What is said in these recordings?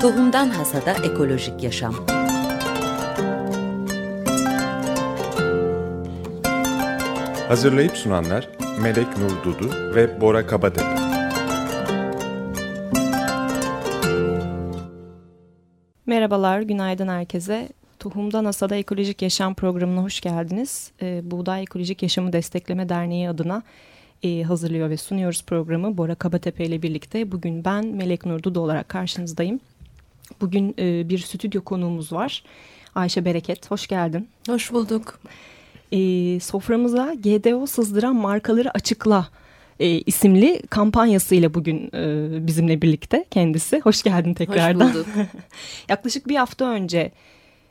Tohumdan Hasada Ekolojik Yaşam Hazırlayıp sunanlar Melek Nur Dudu ve Bora Kabatepe. Merhabalar, günaydın herkese. Tohumdan Hasada Ekolojik Yaşam programına hoş geldiniz. Ee, Buğday Ekolojik Yaşamı Destekleme Derneği adına e, hazırlıyor ve sunuyoruz programı Bora Kabatepe ile birlikte. Bugün ben Melek Nur Dudu olarak karşınızdayım. Bugün e, bir stüdyo konuğumuz var. Ayşe Bereket, hoş geldin. Hoş bulduk. E, soframıza GDO sızdıran markaları açıkla e, isimli kampanyasıyla bugün e, bizimle birlikte kendisi. Hoş geldin tekrardan. Hoş bulduk. Yaklaşık bir hafta önce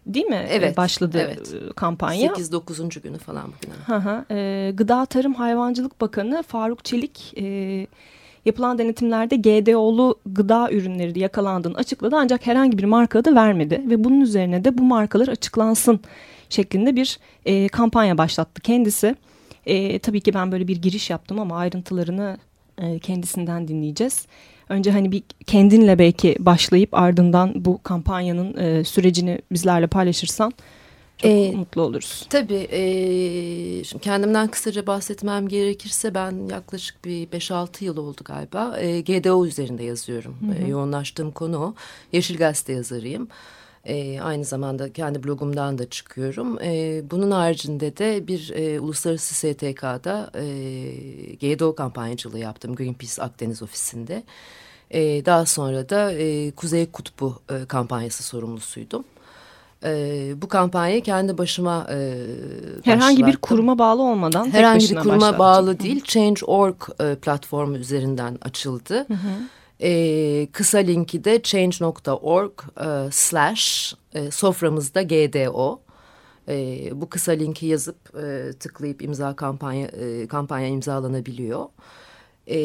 değil mi e, evet, başladı evet. e, kampanya? 8-9. günü falan bugün. Hı hı. E, Gıda Tarım Hayvancılık Bakanı Faruk Çelik e, yapılan denetimlerde GDO'lu gıda ürünleri yakalandığını açıkladı ancak herhangi bir marka da vermedi ve bunun üzerine de bu markalar açıklansın şeklinde bir e, kampanya başlattı kendisi. E, tabii ki ben böyle bir giriş yaptım ama ayrıntılarını e, kendisinden dinleyeceğiz. Önce hani bir kendinle belki başlayıp ardından bu kampanyanın e, sürecini bizlerle paylaşırsan çok Ee, mutlu oluruz. Tabii e, şimdi kendimden kısaca bahsetmem gerekirse ben yaklaşık bir 5-6 yıl oldu galiba. E, GDO üzerinde yazıyorum. E, yoğunlaştığım konu o. Yeşil Gazete yazarıyım. E, aynı zamanda kendi blogumdan da çıkıyorum. E, bunun haricinde de bir e, uluslararası STK'da e, GDO kampanyacılığı yaptım Greenpeace Akdeniz ofisinde. E, daha sonra da e, Kuzey Kutbu e, kampanyası sorumlusuydum. E, bu kampanyayı kendi başıma e, Herhangi bir başlattım. kuruma bağlı olmadan Herhangi bir kuruma başlattın. bağlı değil. Change.org e, platformu üzerinden açıldı. E, kısa linki de change.org e, slash e, soframızda GDO. E, bu kısa linki yazıp e, tıklayıp imza kampanya e, kampanya imzalanabiliyor. E,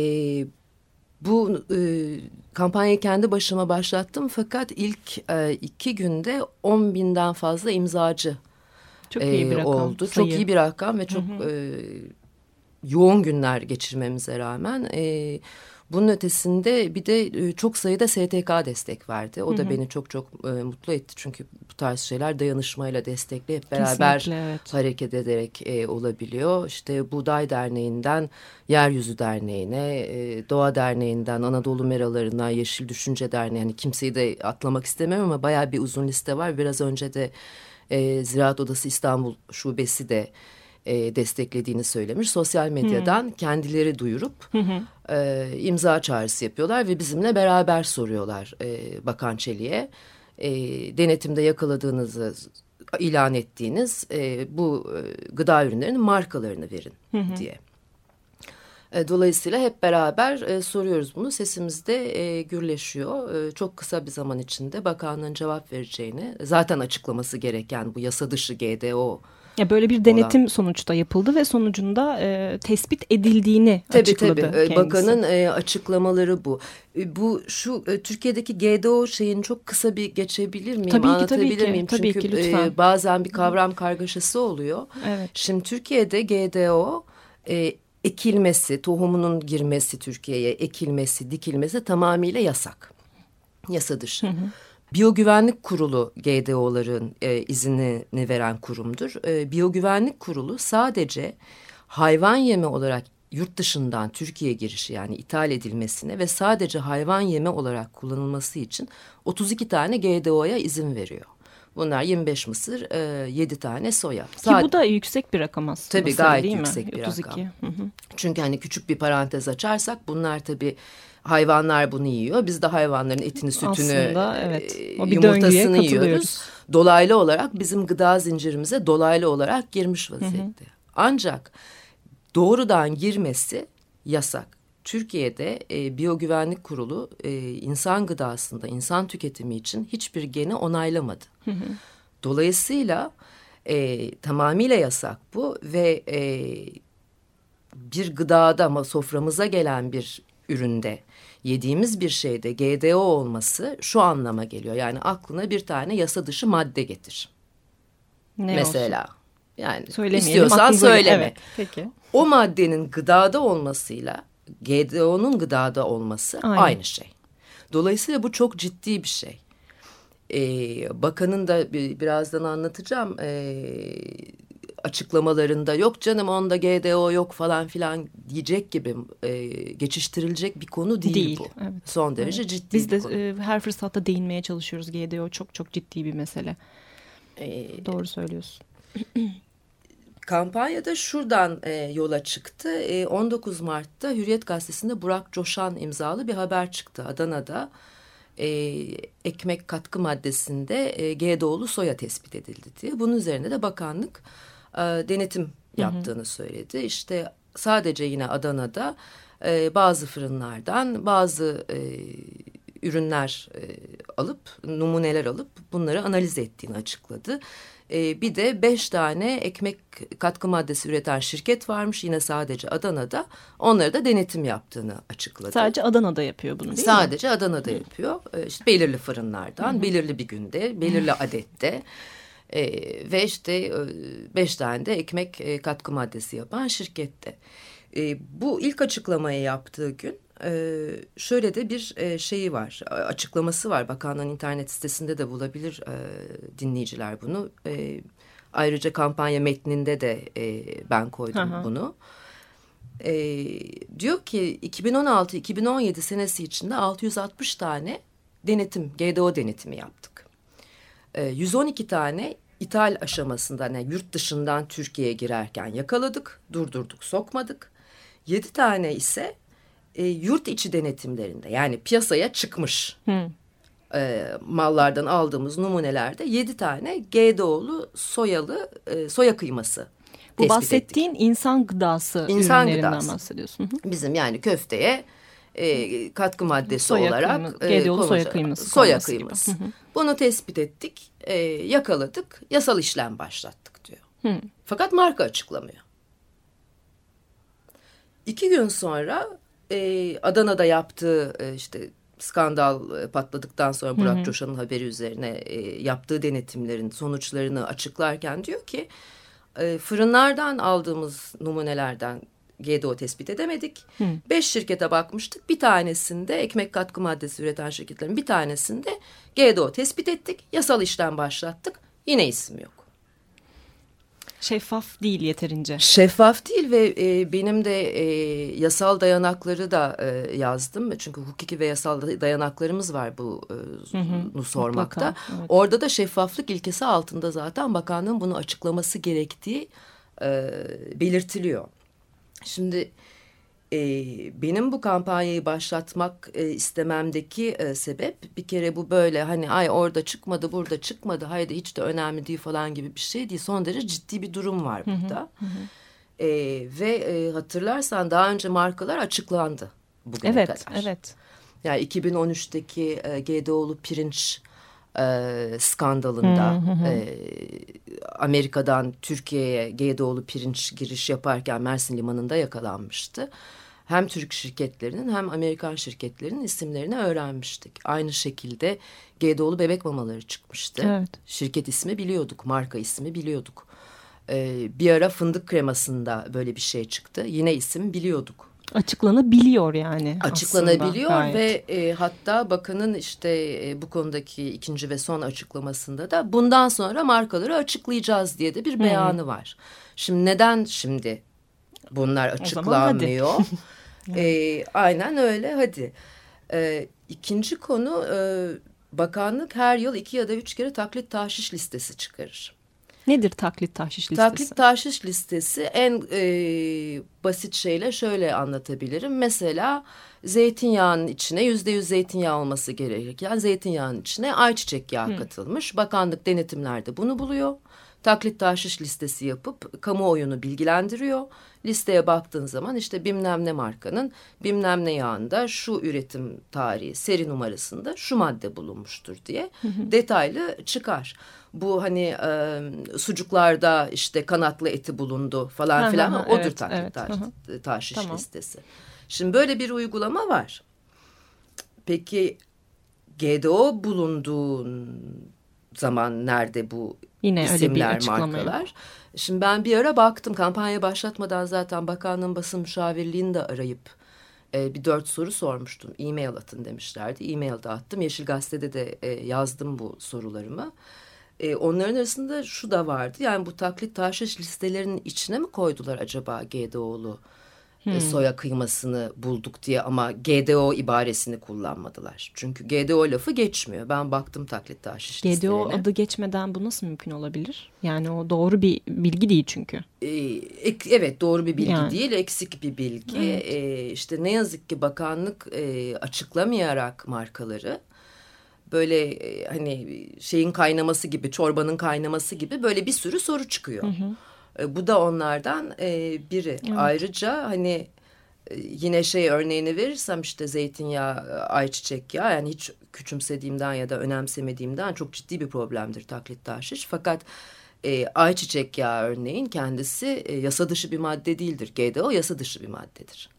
bu e, kampanyayı kendi başıma başlattım fakat ilk e, iki günde 10 binden fazla imzacı Çok iyi bir e, rakam. oldu. sayı. Çok iyi bir rakam ve çok e, yoğun günler geçirmemize rağmen e, bunun ötesinde bir de e, çok sayıda STK destek verdi. O da beni çok çok e, mutlu etti çünkü bu tarz şeyler dayanışmayla destekle hep beraber Kesinlikle, evet. hareket ederek e, olabiliyor. İşte Buğday Derneği'nden Yeryüzü Derneği'ne, Doğa Derneği'nden Anadolu Meralarına, Yeşil Düşünce Derneği. Yani kimseyi de atlamak istemiyorum ama bayağı bir uzun liste var. Biraz önce de Ziraat Odası İstanbul Şubesi de e, desteklediğini söylemiş. Sosyal medyadan kendileri duyurup e, imza çağrısı yapıyorlar ve bizimle beraber soruyorlar e, Bakan Çelik'e. E, denetimde yakaladığınızı ilan ettiğiniz e, bu e, gıda ürünlerinin markalarını verin diye. E, Dolayısıyla hep beraber e, soruyoruz bunu. Sesimiz de e, gürleşiyor. E, çok kısa bir zaman içinde bakanlığın cevap vereceğini, zaten açıklaması gereken bu yasa dışı GDO Ya böyle bir denetim sonuçta yapıldı ve sonucunda e, tespit edildiğini Tabii açıkladı tabii. Ee, kendisi. Bakanın e, açıklamaları bu. E, bu şu e, Türkiye'deki GDO şeyini çok kısa bir geçebilir miyim? Tabii ki, tabii ki, miyim? tabii Çünkü ki, lütfen. e, bazen bir kavram kargaşası oluyor. Evet. Şimdi Türkiye'de GDO e, ekilmesi, tohumunun girmesi Türkiye'ye, ekilmesi, dikilmesi tamamıyla yasak. Yasa dışı. Biyogüvenlik Kurulu GDO'ların e, iznini veren kurumdur. E, Biyogüvenlik Kurulu sadece hayvan yemi olarak yurt dışından Türkiye girişi yani ithal edilmesine ve sadece hayvan yemi olarak kullanılması için 32 tane GDO'ya izin veriyor. Bunlar 25 mısır, e, 7 tane soya. Ki Sad- bu da yüksek bir rakam aslında. Tabii, gayet değil mi? yüksek bir 32. rakam. Hı hı. Çünkü hani küçük bir parantez açarsak bunlar tabii hayvanlar bunu yiyor. Biz de hayvanların etini, sütünü, Aslında evet. e, O bir yumurtasını yiyoruz. Dolaylı olarak bizim gıda zincirimize dolaylı olarak girmiş vaziyette. Ancak doğrudan girmesi yasak. Türkiye'de e, Biyogüvenlik Kurulu e, insan gıdasında, insan tüketimi için hiçbir geni onaylamadı. Dolayısıyla e, tamamıyla yasak bu ve e, bir gıdada ama soframıza gelen bir üründe yediğimiz bir şeyde GDO olması şu anlama geliyor. Yani aklına bir tane yasa dışı madde getir. Ne Mesela yani olsun? Söylemeyelim, istiyorsan söyleme. Evet, peki. O maddenin gıdada olmasıyla GDO'nun gıdada olması Aynı. aynı şey. Dolayısıyla bu çok ciddi bir şey. e, bakanın da birazdan anlatacağım e, açıklamalarında yok canım onda GDO yok falan filan diyecek gibi e, geçiştirilecek bir konu değil, değil bu. Evet. Son derece evet. ciddi Biz de konu. E, her fırsatta değinmeye çalışıyoruz. GDO çok çok ciddi bir mesele. Ee, Doğru söylüyorsun. Kampanyada şuradan e, yola çıktı. E, 19 Mart'ta Hürriyet Gazetesi'nde Burak Coşan imzalı bir haber çıktı Adana'da. E, ekmek katkı maddesinde e, GDO'lu soya tespit edildi diye. Bunun üzerine de bakanlık e, denetim yaptığını hı hı. söyledi. İşte sadece yine Adana'da e, bazı fırınlardan bazı e, ürünler e, alıp numuneler alıp bunları analiz ettiğini açıkladı. E, bir de beş tane ekmek katkı maddesi üreten şirket varmış yine sadece Adana'da. Onları da denetim yaptığını açıkladı. Sadece Adana'da yapıyor bunu değil sadece mi? Adana'da Hı. yapıyor. E, işte belirli fırınlardan, Hı. belirli bir günde, belirli adette. E, ve işte e, beş tane de ekmek e, katkı maddesi yapan şirkette. E, bu ilk açıklamayı yaptığı gün e, şöyle de bir e, şeyi var, açıklaması var. Bakanlığın internet sitesinde de bulabilir e, dinleyiciler bunu. E, ayrıca kampanya metninde de e, ben koydum Aha. bunu. E, diyor ki 2016-2017 senesi içinde 660 tane denetim, GDO denetimi yaptık. E, 112 tane ithal aşamasında yani yurt dışından Türkiye'ye girerken yakaladık, durdurduk, sokmadık. Yedi tane ise e, yurt içi denetimlerinde yani piyasaya çıkmış e, mallardan aldığımız numunelerde yedi tane GDO'lu soyalı e, soya kıyması Bu bahsettiğin ettik. insan gıdası insan ürünlerinden gıdası. bahsediyorsun. Bizim yani köfteye e, katkı maddesi soya olarak GDO'lu e, soya kıyması. Soya kıyması. Bunu tespit ettik, e, yakaladık, yasal işlem başlattık diyor. Hı. Fakat marka açıklamıyor. İki gün sonra e, Adana'da yaptığı e, işte skandal e, patladıktan sonra Burak Coşan'ın haberi üzerine e, yaptığı denetimlerin sonuçlarını açıklarken diyor ki e, fırınlardan aldığımız numunelerden GDO tespit edemedik. Hı. Beş şirkete bakmıştık. Bir tanesinde ekmek katkı maddesi üreten şirketlerin bir tanesinde GDO tespit ettik. Yasal işlem başlattık. Yine isim yok. Şeffaf değil yeterince. Şeffaf değil ve e, benim de e, yasal dayanakları da e, yazdım. Çünkü hukuki ve yasal dayanaklarımız var bu e, hı hı, sormakta. Mutlaka, evet. Orada da şeffaflık ilkesi altında zaten bakanlığın bunu açıklaması gerektiği e, belirtiliyor. Şimdi e, benim bu kampanyayı başlatmak e, istememdeki e, sebep bir kere bu böyle hani ay orada çıkmadı burada çıkmadı haydi hiç de önemli değil falan gibi bir şey değil. Son derece ciddi bir durum var burada. Hı hı. E, ve e, hatırlarsan daha önce markalar açıklandı bugüne evet, kadar. Evet evet. Yani 2013'teki e, GDO'lu pirinç e, skandalında hı hı. E, Amerika'dan Türkiye'ye GDO'lu pirinç giriş yaparken Mersin Limanı'nda yakalanmıştı hem Türk şirketlerinin hem Amerikan şirketlerinin isimlerini öğrenmiştik. Aynı şekilde GDO'lu bebek mamaları çıkmıştı. Evet. Şirket ismi biliyorduk, marka ismi biliyorduk. Ee, bir ara fındık kremasında böyle bir şey çıktı. Yine isim biliyorduk. Açıklanabiliyor yani. Açıklanabiliyor aslında, ve e, hatta bakanın işte e, bu konudaki ikinci ve son açıklamasında da bundan sonra markaları açıklayacağız diye de bir beyanı hmm. var. Şimdi neden şimdi bunlar açıklanmıyor? E, aynen öyle hadi. E, ikinci konu e, bakanlık her yıl iki ya da üç kere taklit tahşiş listesi çıkarır. Nedir taklit tahşiş listesi? Taklit tahşiş listesi en e, basit şeyle şöyle anlatabilirim. Mesela zeytinyağının içine yüzde yüz zeytinyağı olması gerekirken zeytinyağının içine ayçiçek yağı Hı. katılmış. Bakanlık denetimlerde bunu buluyor taklit tahşiş listesi yapıp kamuoyunu bilgilendiriyor. Listeye baktığın zaman işte bilmem ne markanın bilmem ne yağında şu üretim tarihi seri numarasında şu madde bulunmuştur diye detaylı çıkar. Bu hani e, sucuklarda işte kanatlı eti bulundu falan filan odur evet, taklit evet. tahşiş tamam. listesi. Şimdi böyle bir uygulama var. Peki GDO bulunduğun zaman nerede bu Yine isimler, öyle bir markalar. Şimdi ben bir ara baktım kampanya başlatmadan zaten bakanlığın basın müşavirliğini de arayıp e, bir dört soru sormuştum. E-mail atın demişlerdi. E-mail de attım. Yeşil Gazete'de de e, yazdım bu sorularımı. E, onların arasında şu da vardı. Yani bu taklit taşış listelerinin içine mi koydular acaba GDO'lu hmm. soya kıymasını bulduk diye ama GDO ibaresini kullanmadılar. Çünkü GDO lafı geçmiyor. Ben baktım taklit taşış GDO listelerine. GDO adı geçmeden bu nasıl mümkün olabilir? Yani o doğru bir bilgi değil çünkü. Ee, evet doğru bir bilgi yani. değil eksik bir bilgi. Evet. Ee, işte ne yazık ki bakanlık e, açıklamayarak markaları böyle e, hani şeyin kaynaması gibi çorbanın kaynaması gibi böyle bir sürü soru çıkıyor. Hı hı. E, bu da onlardan e, biri. Evet. Ayrıca hani e, yine şey örneğini verirsem işte zeytinyağı, ayçiçek yağı yani hiç küçümsediğimden ya da önemsemediğimden çok ciddi bir problemdir taklit taşiş. Fakat e, ayçiçek yağı örneğin kendisi e, yasa dışı bir madde değildir. GDO yasa dışı bir maddedir.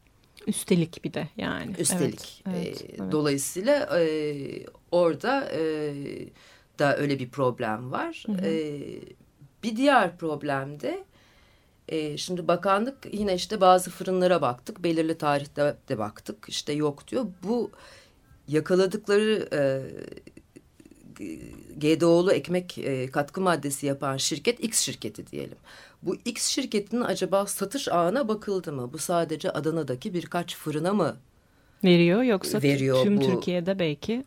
Üstelik bir de yani. Üstelik. Evet, evet, e, evet. Dolayısıyla e, orada e, da öyle bir problem var. Hı hı. E, bir diğer problem de e, şimdi bakanlık yine işte bazı fırınlara baktık. Belirli tarihte de baktık. İşte yok diyor. Bu yakaladıkları e, GDO'lu ekmek e, katkı maddesi yapan şirket X şirketi diyelim. Bu X şirketinin acaba satış ağına bakıldı mı? Bu sadece Adana'daki birkaç fırına mı veriyor yoksa veriyor tüm bu, Türkiye'de belki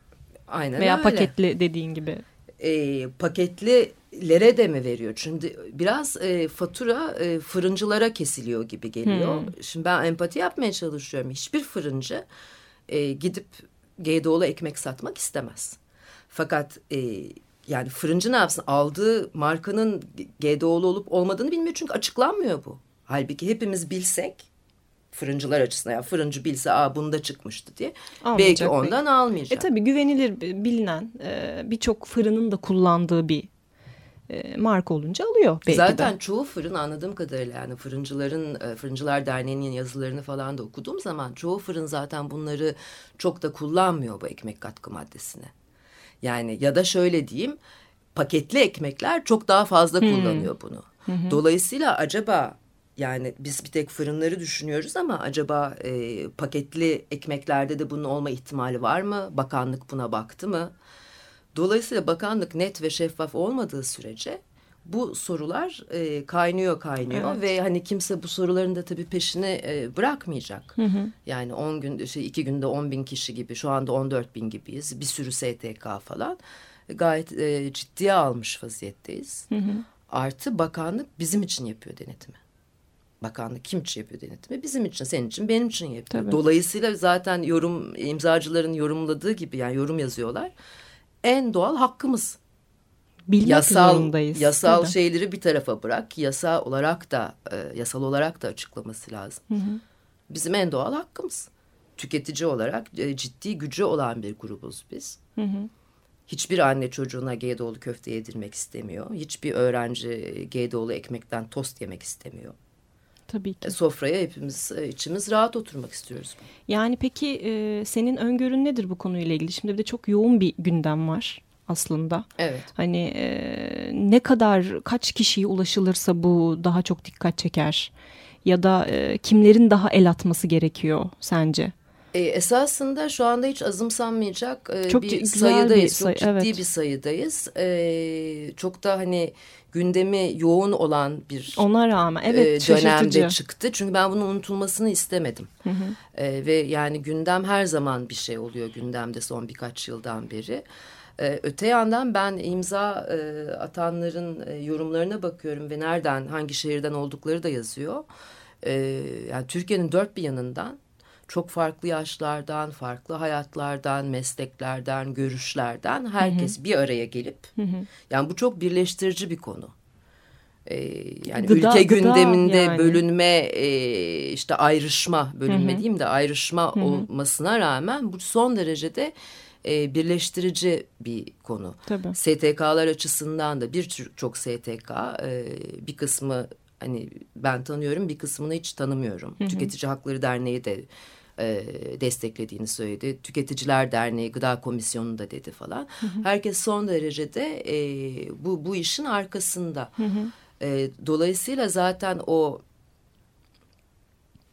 Aynen veya öyle. paketli dediğin gibi. E, paketlilere de mi veriyor? Çünkü biraz e, fatura e, fırıncılara kesiliyor gibi geliyor. Hmm. Şimdi ben empati yapmaya çalışıyorum. Hiçbir fırıncı e, gidip GDO'lu ekmek satmak istemez. Fakat e, yani fırıncı ne yapsın? Aldığı markanın GDO'lu olup olmadığını bilmiyor çünkü açıklanmıyor bu. Halbuki hepimiz bilsek fırıncılar açısından yani fırıncı bilse aa bunda çıkmıştı diye Almayacak belki ondan belki. almayacak. E tabii güvenilir bilinen e, birçok fırının da kullandığı bir e, marka olunca alıyor belki Zaten de. çoğu fırın anladığım kadarıyla yani fırıncıların e, Fırıncılar Derneği'nin yazılarını falan da okuduğum zaman çoğu fırın zaten bunları çok da kullanmıyor bu ekmek katkı maddesini. Yani ya da şöyle diyeyim paketli ekmekler çok daha fazla hmm. kullanıyor bunu. Hmm. Dolayısıyla acaba yani biz bir tek fırınları düşünüyoruz ama acaba e, paketli ekmeklerde de bunun olma ihtimali var mı? Bakanlık buna baktı mı? Dolayısıyla bakanlık net ve şeffaf olmadığı sürece bu sorular e, kaynıyor kaynıyor evet. ve hani kimse bu soruların da tabii peşini e, bırakmayacak. Hı hı. Yani 10 gün şey iki günde 10 bin kişi gibi şu anda 14 bin gibiyiz bir sürü STK falan gayet e, ciddiye almış vaziyetteyiz. Hı hı. Artı bakanlık bizim için yapıyor denetimi. Bakanlık kim için yapıyor denetimi? Bizim için, senin için, benim için yapıyor. Tabii. Dolayısıyla zaten yorum imzacıların yorumladığı gibi yani yorum yazıyorlar. En doğal hakkımız bilmek yasal, zorundayız. Yasal Tabii. şeyleri bir tarafa bırak. Yasa olarak da e, yasal olarak da açıklaması lazım. Hı hı. Bizim en doğal hakkımız. Tüketici olarak e, ciddi gücü olan bir grubuz biz. Hı hı. Hiçbir anne çocuğuna GDO'lu köfte yedirmek istemiyor. Hiçbir öğrenci GDO'lu ekmekten tost yemek istemiyor. Tabii ki. Sofraya hepimiz e, içimiz rahat oturmak istiyoruz. Yani peki e, senin öngörün nedir bu konuyla ilgili? Şimdi bir de çok yoğun bir gündem var aslında. Evet. Hani e, ne kadar kaç kişiye ulaşılırsa bu daha çok dikkat çeker ya da e, kimlerin daha el atması gerekiyor sence? E, esasında şu anda hiç azımsanmayacak e, çok bir sayıdayız. Bir sayı, çok ciddi evet. bir sayıdayız. E, çok da hani gündemi yoğun olan bir ona rağmen evet e, dönemde çıktı. Çünkü ben bunun unutulmasını istemedim. Hı hı. E, ve yani gündem her zaman bir şey oluyor gündemde son birkaç yıldan beri. Ee, öte yandan ben imza e, atanların e, yorumlarına bakıyorum ve nereden, hangi şehirden oldukları da yazıyor. Ee, yani Türkiye'nin dört bir yanından çok farklı yaşlardan, farklı hayatlardan, mesleklerden, görüşlerden herkes hı hı. bir araya gelip, hı hı. yani bu çok birleştirici bir konu. Ee, yani gıda, ülke gıda gündeminde yani. bölünme, e, işte ayrışma, bölünme hı hı. diyeyim de ayrışma hı hı. olmasına rağmen bu son derecede e, birleştirici bir konu. Tabii. STK'lar açısından da birçok STK e, bir kısmı hani ben tanıyorum bir kısmını hiç tanımıyorum. Hı hı. Tüketici Hakları Derneği de e, desteklediğini söyledi. Tüketiciler Derneği Gıda Komisyonu da dedi falan. Hı hı. Herkes son derecede e, bu, bu işin arkasında. Hı hı. E, dolayısıyla zaten o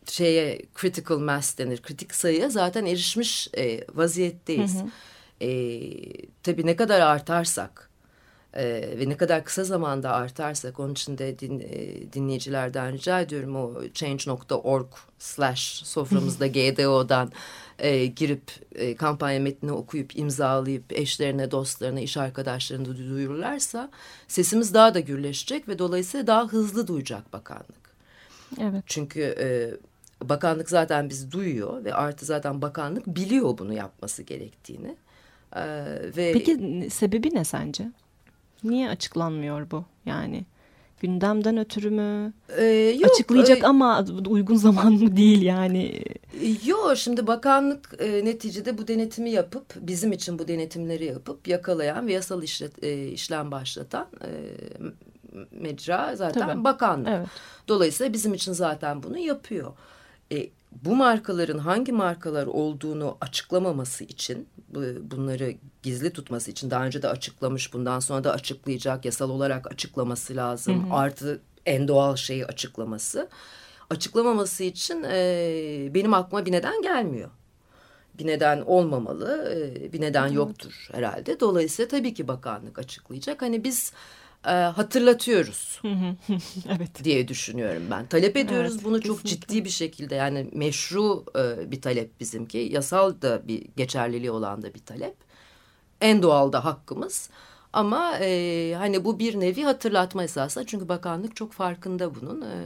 şeye critical mass denir. Kritik sayıya zaten erişmiş e, vaziyetteyiz. Hı hı. E, tabii ne kadar artarsak e, ve ne kadar kısa zamanda artarsak onun için de din, e, dinleyicilerden rica ediyorum o change.org slash soframızda GDO'dan e, girip e, kampanya metnini okuyup imzalayıp eşlerine dostlarına iş arkadaşlarına da duyururlarsa sesimiz daha da gürleşecek ve dolayısıyla daha hızlı duyacak bakanlık. Evet. Çünkü e, bakanlık zaten bizi duyuyor ve artı zaten bakanlık biliyor bunu yapması gerektiğini. E, ve Peki sebebi ne sence? Niye açıklanmıyor bu yani? Gündemden ötürü mü? Ee, yok, Açıklayacak e, ama uygun zaman mı değil yani? Yok şimdi bakanlık e, neticede bu denetimi yapıp bizim için bu denetimleri yapıp yakalayan ve yasal işlet, e, işlem başlatan e, mecra zaten Tabii. bakanlık. Evet. Dolayısıyla bizim için zaten bunu yapıyor. E, bu markaların hangi markalar olduğunu açıklamaması için bunları gizli tutması için daha önce de açıklamış bundan sonra da açıklayacak yasal olarak açıklaması lazım. Hı hı. Artı en doğal şeyi açıklaması. Açıklamaması için e, benim aklıma bir neden gelmiyor. Bir neden olmamalı, e, bir neden hı. yoktur herhalde. Dolayısıyla tabii ki bakanlık açıklayacak. Hani biz e, hatırlatıyoruz evet. diye düşünüyorum ben. Talep ediyoruz evet, bunu kesinlikle. çok ciddi bir şekilde yani meşru e, bir talep bizimki. Yasal da bir geçerliliği olan da bir talep. En doğal da hakkımız. Ama e, hani bu bir nevi hatırlatma esasında çünkü bakanlık çok farkında bunun e,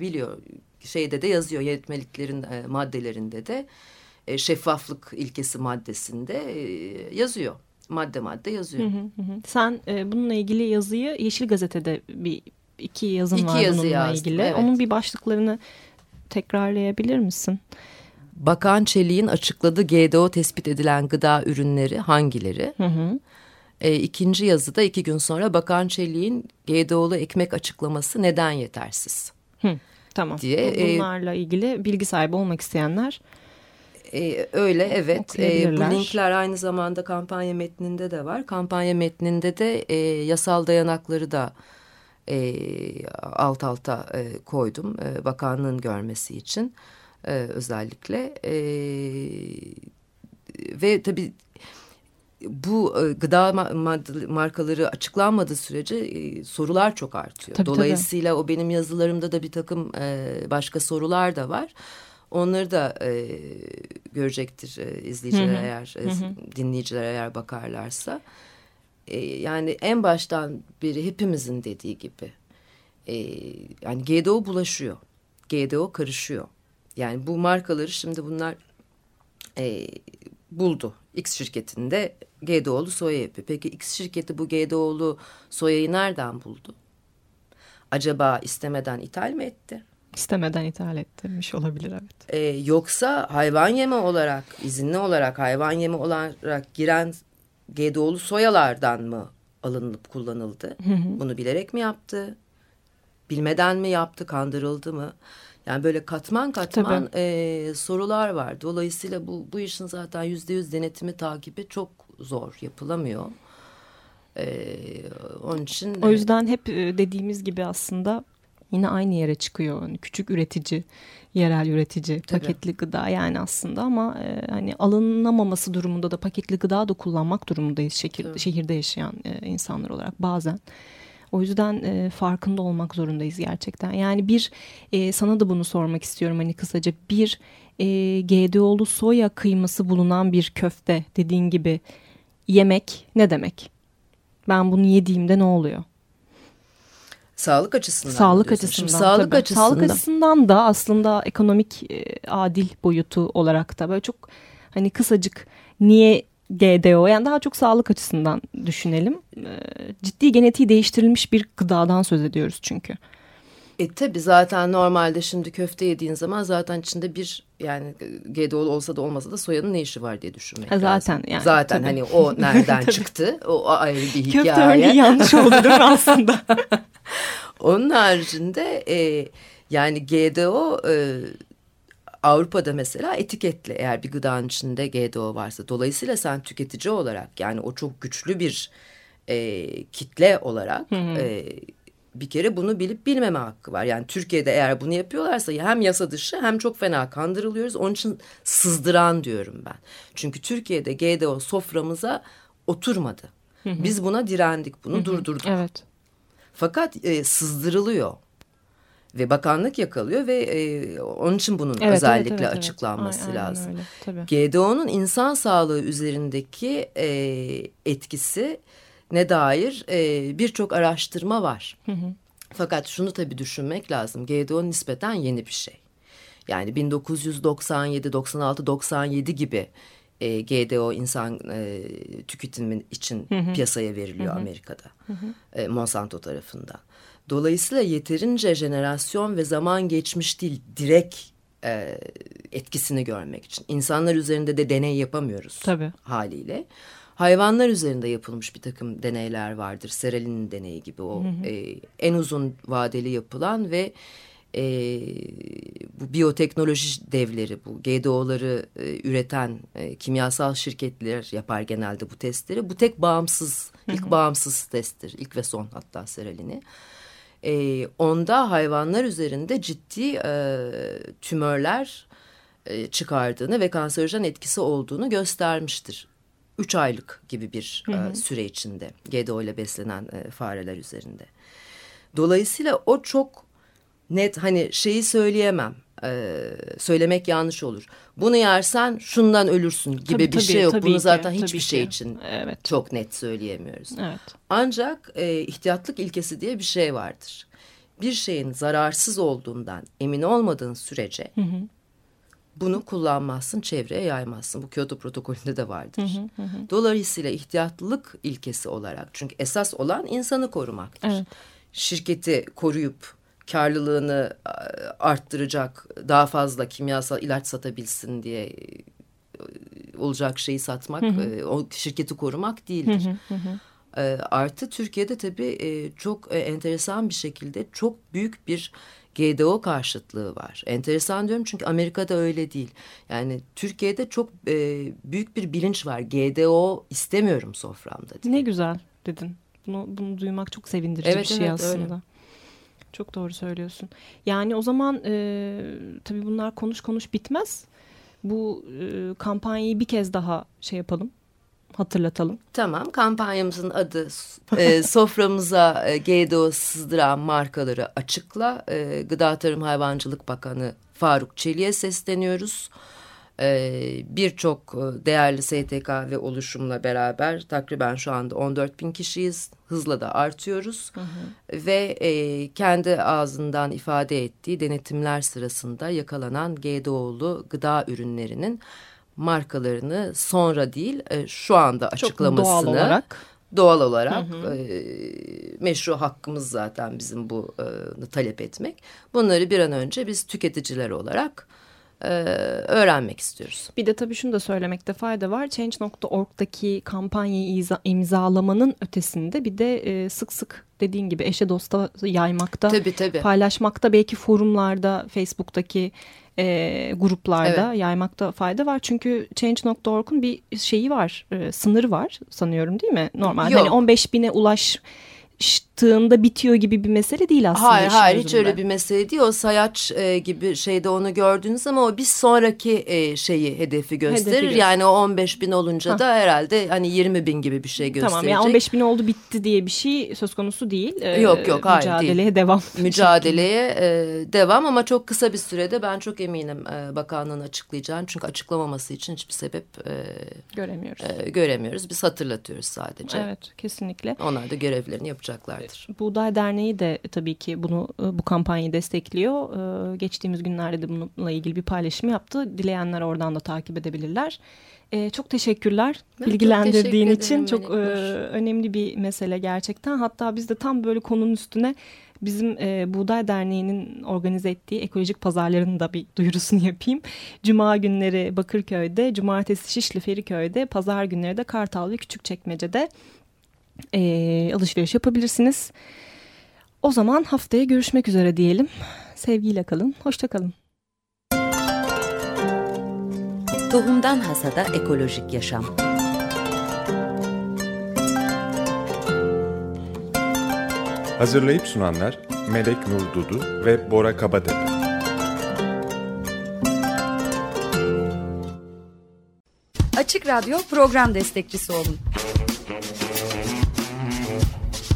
biliyor şeyde de yazıyor yetmeliklerin e, maddelerinde de e, şeffaflık ilkesi maddesinde e, yazıyor madde madde yazıyor. Hı hı hı. Sen e, bununla ilgili yazıyı Yeşil Gazete'de bir iki yazın iki var yazı bununla yazdım, ilgili. Evet. Onun bir başlıklarını tekrarlayabilir misin? Bakan Çelik'in açıkladığı GDO tespit edilen gıda ürünleri hangileri? Hı hı. E, ikinci yazıda iki gün sonra Bakan Çelik'in GDO'lu ekmek açıklaması neden yetersiz? Hı, tamam. Diye, e, Bunlarla e, ilgili bilgi sahibi olmak isteyenler e, öyle evet. E, bu linkler aynı zamanda kampanya metninde de var. Kampanya metninde de e, yasal dayanakları da e, alt alta e, koydum. E, bakanlığın görmesi için e, özellikle. E, ve tabii bu e, gıda markaları açıklanmadığı sürece e, sorular çok artıyor. Tabii, Dolayısıyla tabii. o benim yazılarımda da bir takım başka sorular da var. Onları da e, görecektir e, izleyiciler hı hı. eğer e, hı hı. dinleyiciler eğer bakarlarsa. E, yani en baştan beri hepimizin dediği gibi e, yani GDO bulaşıyor. GDO karışıyor. Yani bu markaları şimdi bunlar e, buldu. X şirketinde GDO'lu soya yapıyor. Peki X şirketi bu GDO'lu soyayı nereden buldu? Acaba istemeden ithal mi etti? İstemeden ithal ettirmiş olabilir evet. Ee, yoksa hayvan yeme olarak izinli olarak hayvan yeme olarak giren GDO'lu soyalardan mı alınıp kullanıldı? Hı hı. Bunu bilerek mi yaptı? Bilmeden mi yaptı? Kandırıldı mı? Yani böyle katman katman e, sorular var. Dolayısıyla bu, bu işin zaten yüzde yüz denetimi takibi çok zor yapılamıyor. Ee, onun için o yüzden hep e, dediğimiz gibi aslında yine aynı yere çıkıyor. Yani küçük üretici, yerel üretici, Tabii. paketli gıda yani aslında ama e, hani alınamaması durumunda da paketli gıda da kullanmak durumundayız şehir, şehirde yaşayan e, insanlar olarak bazen. O yüzden e, farkında olmak zorundayız gerçekten. Yani bir e, sana da bunu sormak istiyorum hani kısaca bir e, GDO'lu soya kıyması bulunan bir köfte dediğin gibi yemek ne demek? Ben bunu yediğimde ne oluyor? Sağlık açısından. Sağlık açısından. Şimdi sağlık tabii. açısından. Sağlık açısından da aslında ekonomik e, adil boyutu olarak da böyle çok hani kısacık niye GDO yani daha çok sağlık açısından düşünelim. E, ciddi genetiği değiştirilmiş bir gıdadan söz ediyoruz çünkü. E tabi zaten normalde şimdi köfte yediğin zaman zaten içinde bir yani GDO'lu olsa da olmasa da soyanın ne işi var diye düşünmek zaten lazım. Yani, zaten tabii. hani o nereden çıktı o ayrı bir hikaye. Köfte örneği yanlış oldu değil mi aslında? Onun haricinde e, yani GDO e, Avrupa'da mesela etiketli eğer bir gıdanın içinde GDO varsa. Dolayısıyla sen tüketici olarak yani o çok güçlü bir e, kitle olarak... Hı hı. E, bir kere bunu bilip bilmeme hakkı var. Yani Türkiye'de eğer bunu yapıyorlarsa hem yasa dışı hem çok fena kandırılıyoruz. Onun için sızdıran diyorum ben. Çünkü Türkiye'de GDO soframıza oturmadı. Biz buna direndik, bunu durdurduk. Evet. Fakat e, sızdırılıyor ve bakanlık yakalıyor ve e, onun için bunun Evet, özellikle evet, evet, evet. açıklanması Ay- aynen lazım. öyle, tabii. GDO'nun insan sağlığı üzerindeki e, etkisi ne dair e, birçok araştırma var. Fakat şunu tabii düşünmek lazım. GDO nispeten yeni bir şey. Yani 1997, 96, 97 gibi e, GDO insan e, tüketimi için piyasaya veriliyor Amerika'da. E, Monsanto tarafından. Dolayısıyla yeterince jenerasyon ve zaman geçmiş değil. Direkt e, etkisini görmek için. İnsanlar üzerinde de deney yapamıyoruz Tabii. haliyle. Hayvanlar üzerinde yapılmış bir takım deneyler vardır. Seralinin deneyi gibi o e, en uzun vadeli yapılan ve e, bu biyoteknoloji devleri bu GDO'ları e, üreten e, kimyasal şirketler yapar genelde bu testleri. Bu tek bağımsız, ilk bağımsız testtir. İlk ve son hatta seralini. E, onda hayvanlar üzerinde ciddi e, tümörler e, çıkardığını ve kanserojen etkisi olduğunu göstermiştir. Üç aylık gibi bir e, süre içinde GDO ile beslenen e, fareler üzerinde. Dolayısıyla o çok net hani şeyi söyleyemem. e, söylemek yanlış olur. Bunu yersen şundan ölürsün gibi Tabii, bir tabii, şey yok. tabii Bunu ki, zaten tabii hiçbir ki. şey için Evet. çok net söyleyemiyoruz. Evet. Ancak e, ihtiyatlık ilkesi diye bir şey vardır. Bir şeyin zararsız olduğundan emin olmadığın sürece bunu kullanmazsın, çevreye yaymazsın. Bu Kyoto protokolünde de vardır. Dolayısıyla ihtiyatlılık ilkesi olarak çünkü esas olan insanı korumaktır. Evet. Şirketi koruyup karlılığını arttıracak, daha fazla kimyasal ilaç satabilsin diye e, olacak şeyi satmak, e, o şirketi korumak değildir. E, Artı Türkiye'de tabii çok enteresan bir şekilde çok büyük bir GDO karşıtlığı var. Enteresan diyorum çünkü Amerika'da öyle değil. Yani Türkiye'de çok e, büyük bir bilinç var. GDO istemiyorum soframda diye. Ne güzel dedin. Bunu, bunu duymak çok sevindirici Evet, bir şey evet, aslında. öyle. Çok doğru söylüyorsun. Yani o zaman e, tabii bunlar konuş konuş bitmez. Bu e, kampanyayı bir kez daha şey yapalım. Hatırlatalım. Tamam kampanyamızın adı e, soframıza e, GDO sızdıran markaları açıkla. E, Gıda Tarım Hayvancılık Bakanı Faruk Çelik'e sesleniyoruz. E, Birçok e, değerli STK ve oluşumla beraber takriben şu anda 14 bin kişiyiz. Hızla da artıyoruz. Ve e, kendi ağzından ifade ettiği denetimler sırasında yakalanan GDO'lu gıda ürünlerinin markalarını sonra değil e, şu anda Çok açıklamasını doğal olarak. doğal olarak e, meşru hakkımız zaten bizim bu e, talep etmek. Bunları bir an önce biz tüketiciler olarak e, öğrenmek istiyoruz. Bir de tabii şunu da söylemekte fayda var. Change.org'daki kampanyayı imzalamanın ötesinde bir de e, sık sık dediğin gibi eşe dosta yaymakta, Tabii tabii. paylaşmakta belki forumlarda, Facebook'taki e, gruplarda yaymakta fayda var. Çünkü Change.org'un bir şeyi var, e, sınırı var sanıyorum değil mi? Normal Yok. hani 15 bine ulaştığında bitiyor gibi bir mesele değil aslında. Hayır hayır hiç öyle bir mesele değil. O sayaç e, gibi şeyde onu gördünüz ama o bir sonraki e, şeyi hedefi gösterir. göster- yani o 15 bin olunca Ha. da herhalde hani 20 bin gibi bir şey gösterecek. Tamam yani 15 bin oldu bitti diye bir şey söz konusu değil. Ee, Yok, yok, hayır, Mücadeleye devam. mücadeleye e, devam ama çok kısa bir sürede ben çok eminim e, bakanlığın açıklayacağını. Çünkü açıklamaması için hiçbir sebep e, Göremiyoruz. e, göremiyoruz. Biz hatırlatıyoruz sadece. Evet kesinlikle. Onlar da görevlerini yapacaklardır. Buğday Derneği de tabii ki bunu bu kampanyayı destekliyor. Ee, Geçtiğimiz günlerde de bununla ilgili bir paylaşım yaptı. Dileyenler oradan da takip edebilirler. Ee, çok teşekkürler Ben çok bilgilendirdiğin teşekkür için. Çok e, önemli bir mesele gerçekten. Hatta biz de tam böyle konunun üstüne bizim e, Buğday Derneği'nin organize ettiği ekolojik pazarların da bir duyurusunu yapayım. Cuma günleri Bakırköy'de, cumartesi Şişli Feriköy'de, pazar günleri de Kartal ve Küçükçekmece'de e, alışveriş yapabilirsiniz. O zaman haftaya görüşmek üzere diyelim. Sevgiyle kalın, hoşça kalın. Tohumdan Hasada Ekolojik Yaşam Hazırlayıp sunanlar Melek Nur Dudu ve Bora Kabadepe. Açık Radyo program destekçisi olun.